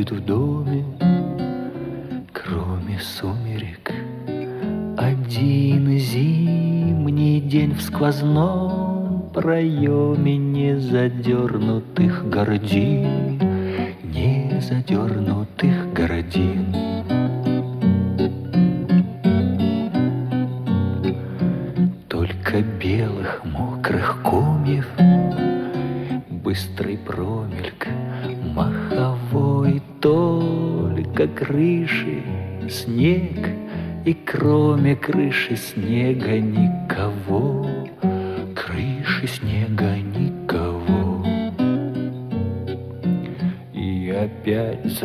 будет в доме, Кроме сумерек. Один зимний день в сквозном проеме Не задернутых гордин, Не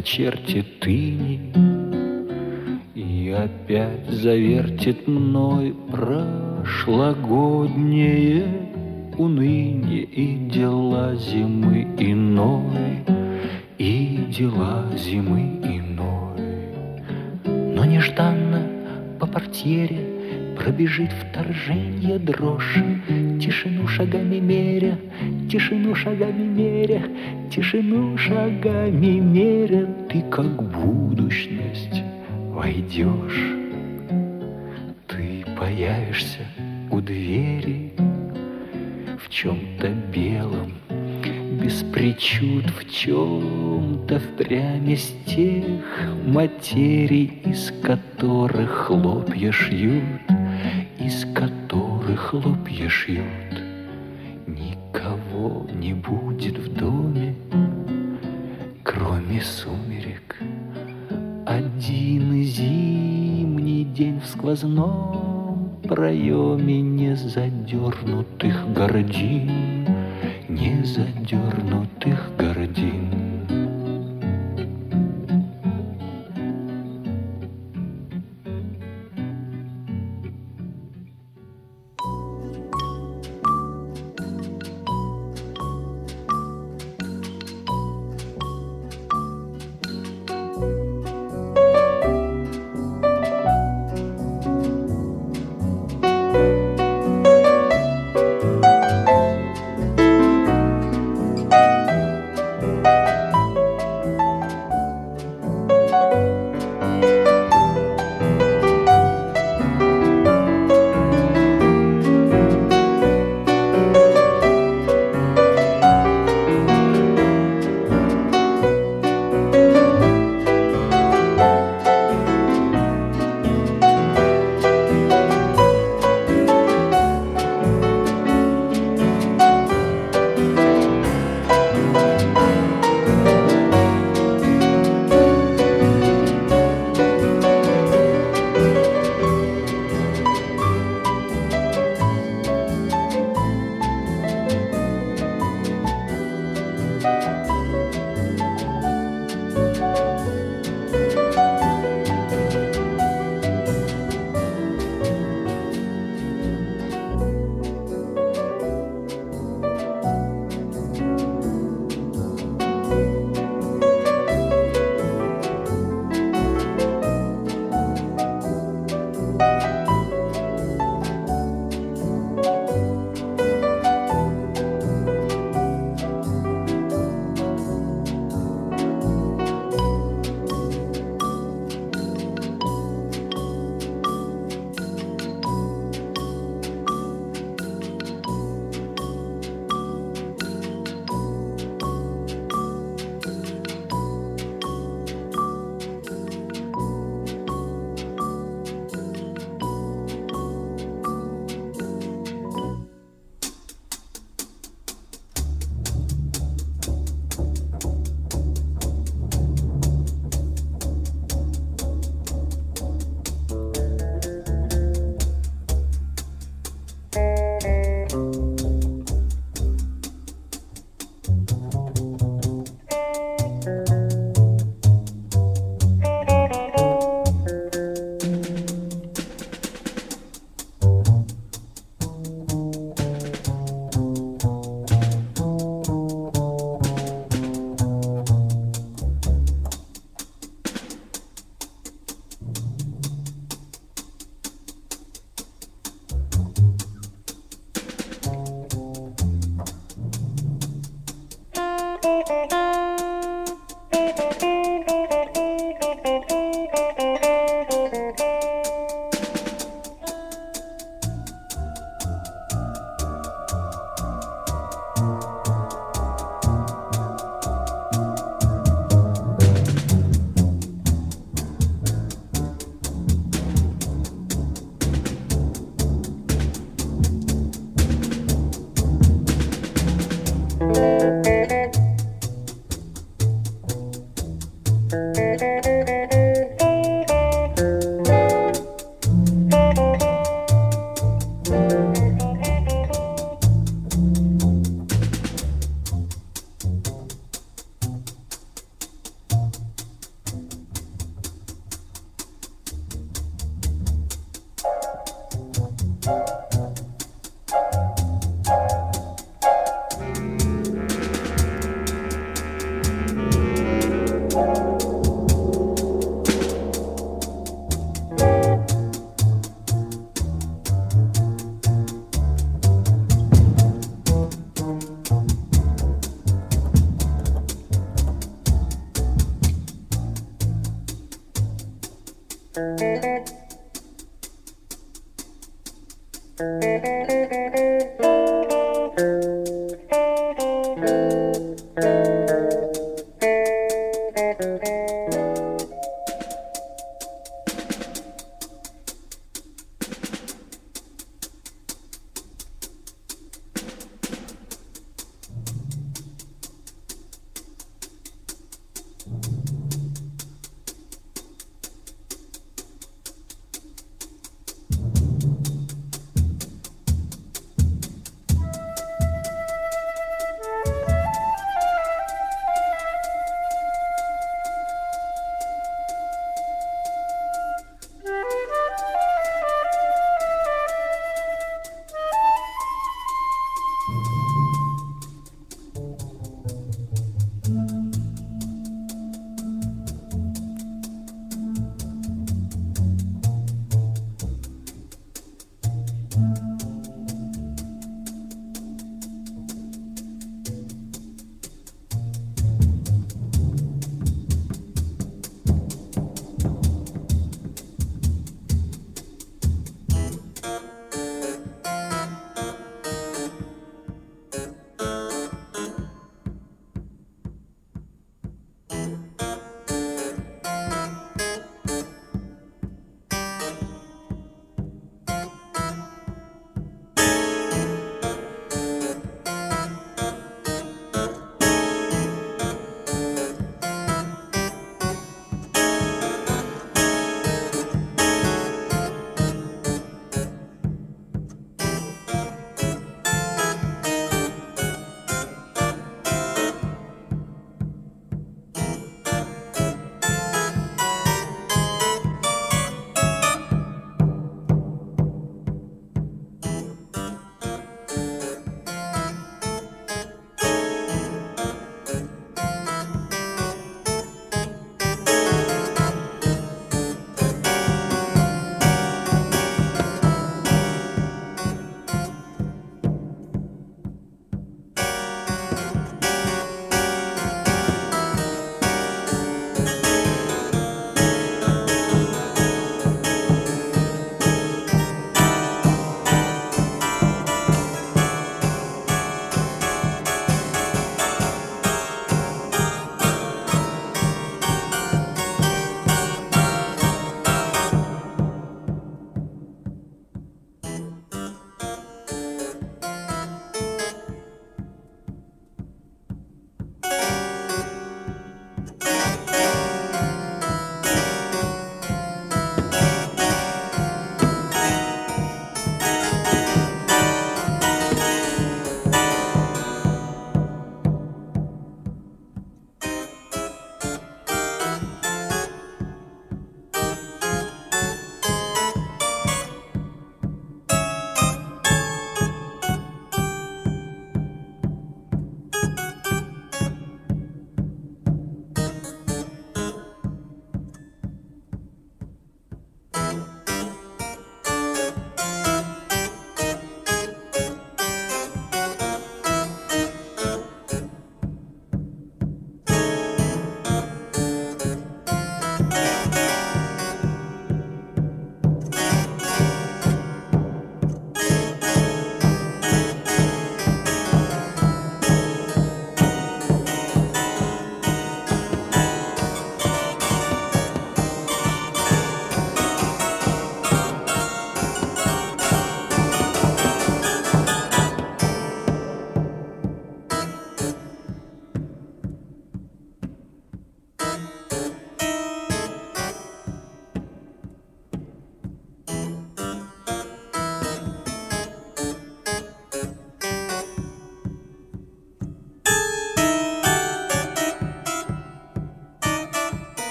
зачертит тыни И опять завертит мной прошлогоднее уныние и пробежит вторжение дрожь, тишину шагами меря, тишину шагами меря, тишину шагами меря, ты как будущность войдешь, ты появишься у двери в чем-то белом, без причуд в чем-то впрямь из тех материй, из которых хлопья шьют, из которых хлопья шьют. Никого не будет в доме, кроме сумерек. Один зимний день в сквозном проеме не задернутых гордин, не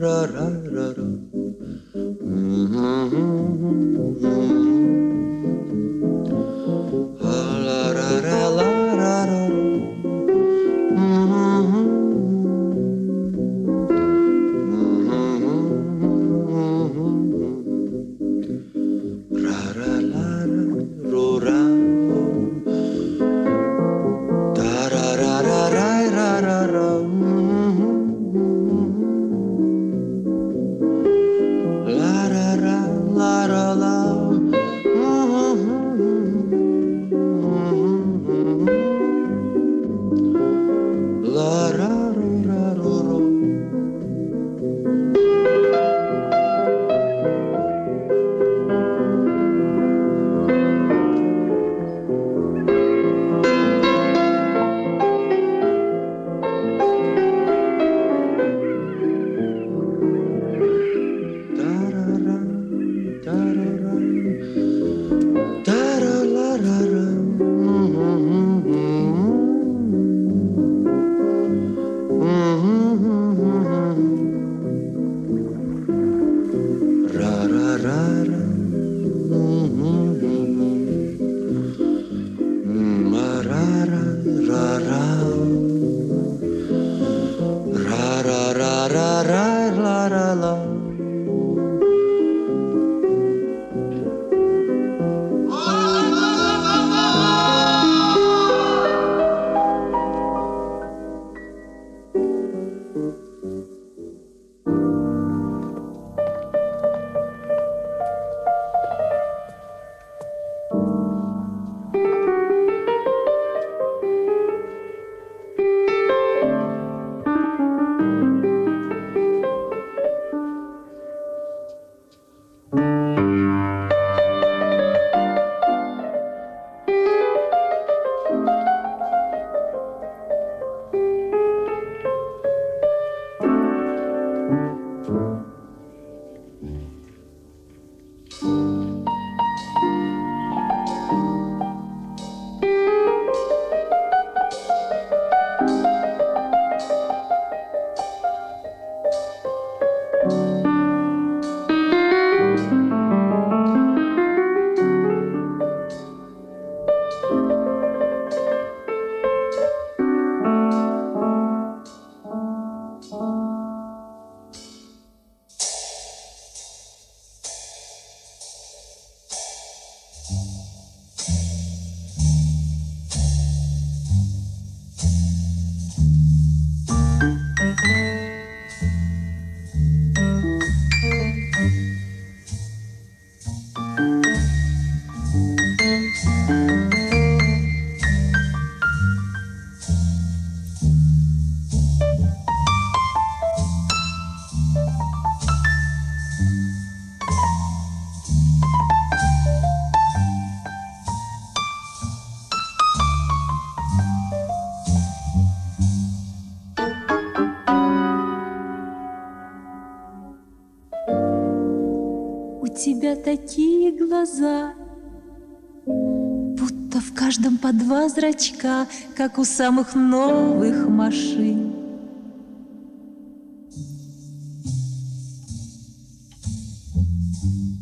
ra ra ra ra. Глаза, будто в каждом по два зрачка, как у самых новых машин.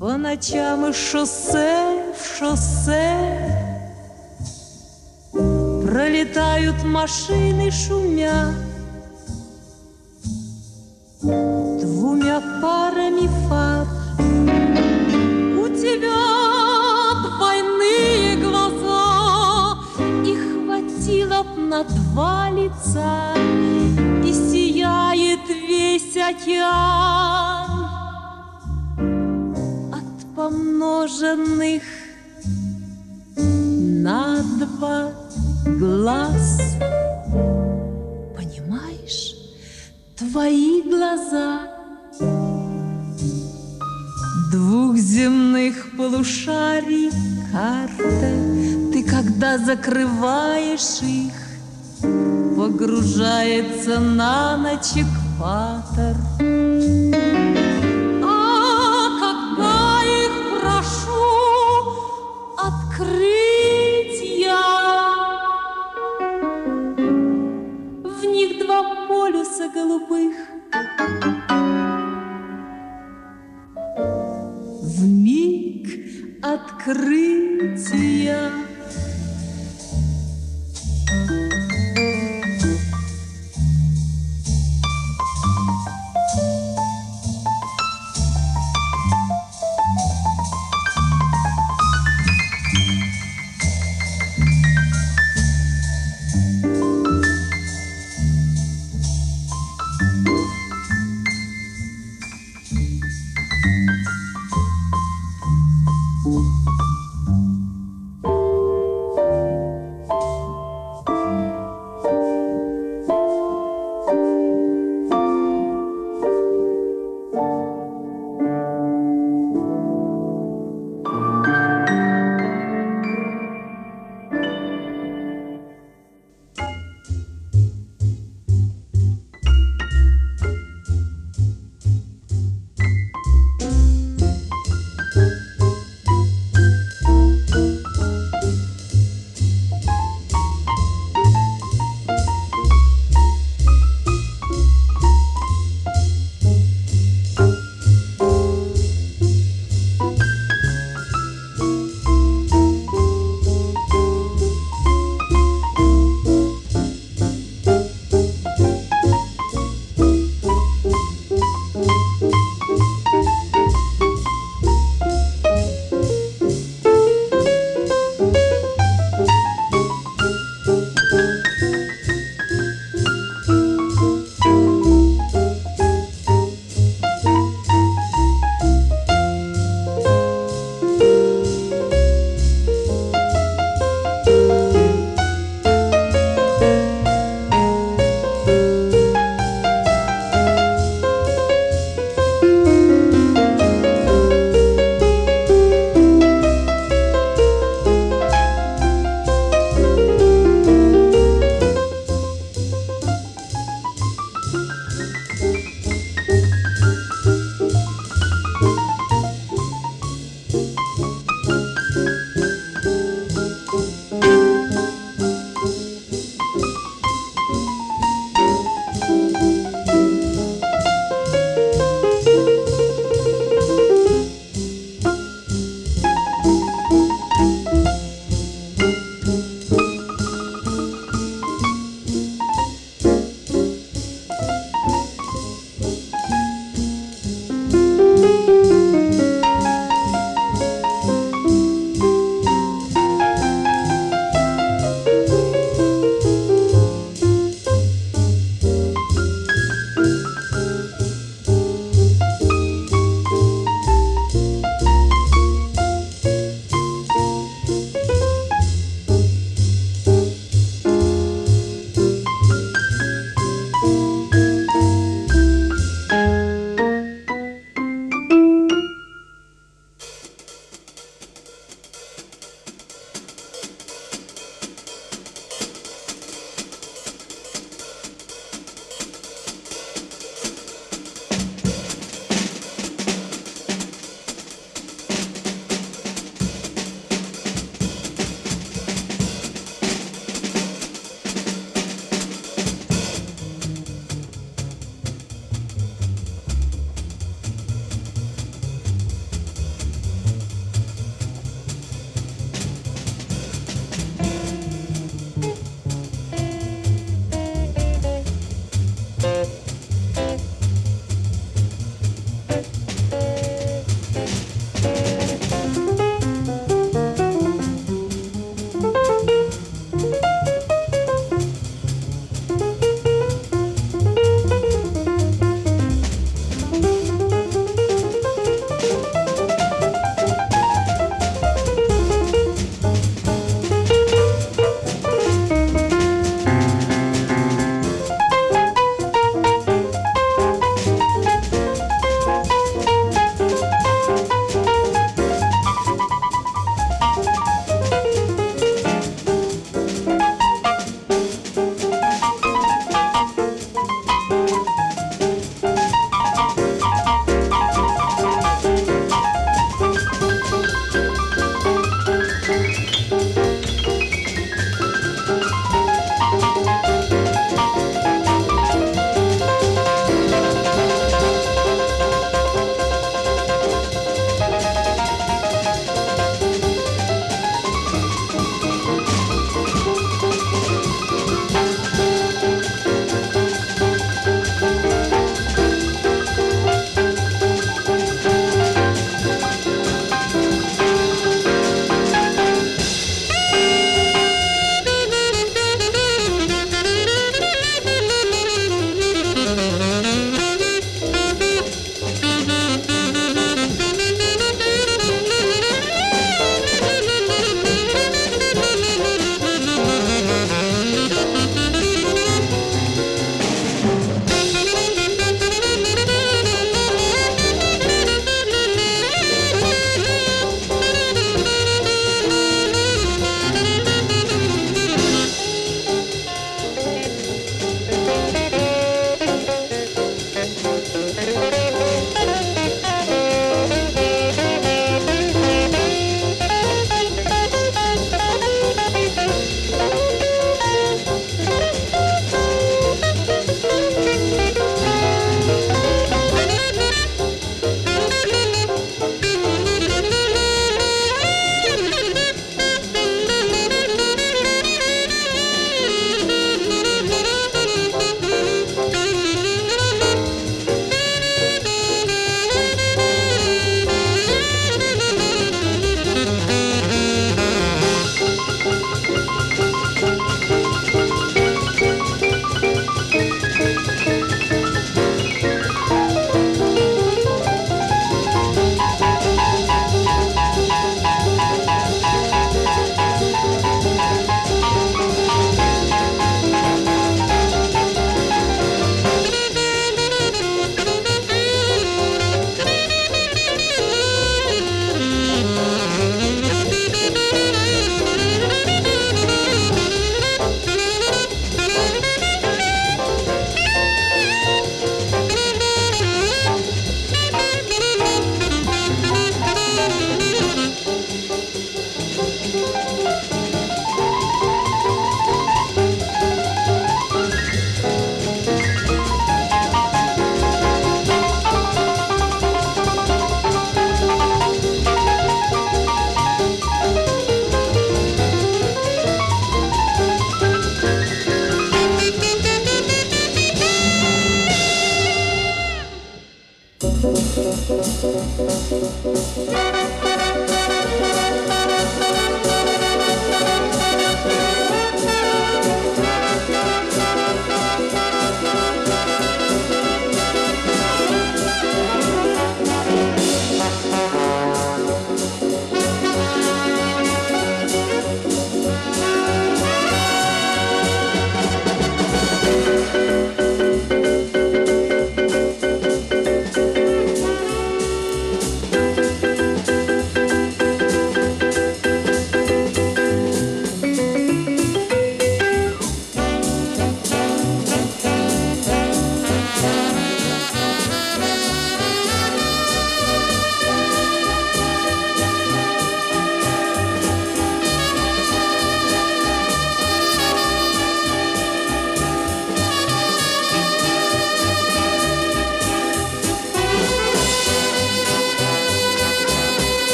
По ночам из шоссе в шоссе Пролетают машины шумя два лица И сияет весь океан. От помноженных на два глаз Понимаешь, твои глаза Двух земных полушарий карта. Ты когда закрываешь их Погружается на ночь экватор. А когда их прошу открыть я В них два полюса голубых В миг открытия